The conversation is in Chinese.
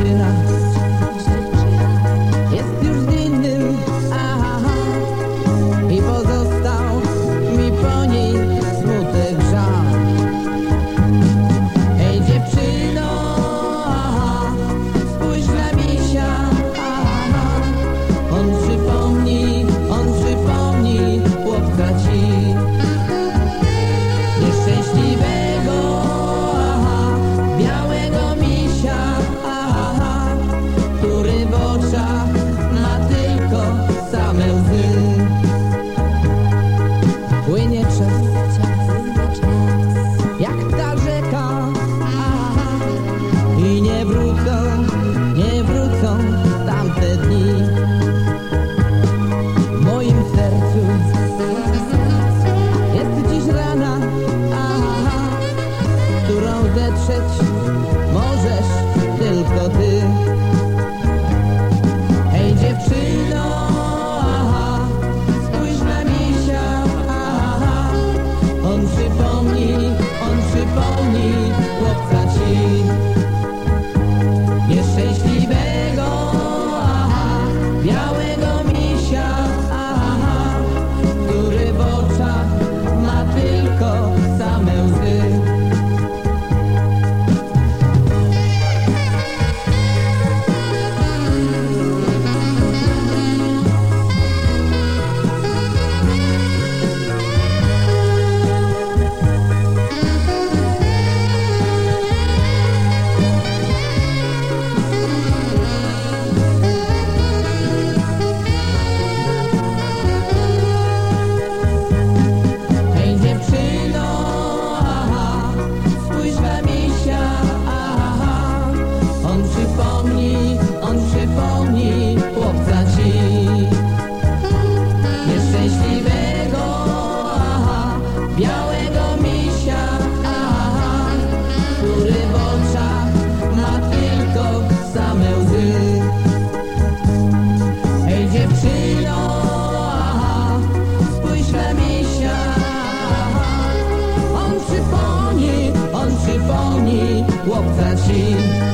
estrelas 我不担心。